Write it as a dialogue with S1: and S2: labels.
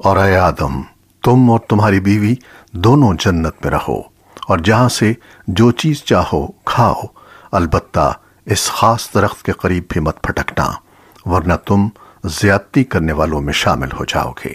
S1: اور اے آدم، تم اور تمہاری بیوی دونوں جنت میں رہو، اور جہاں سے جو چیز چاہو کھاؤ، البتہ اس خاص درخت کے قریب بھی مت پھٹکنا ورنہ تم زیادتی کرنے والوں میں شامل ہو جاؤ گے۔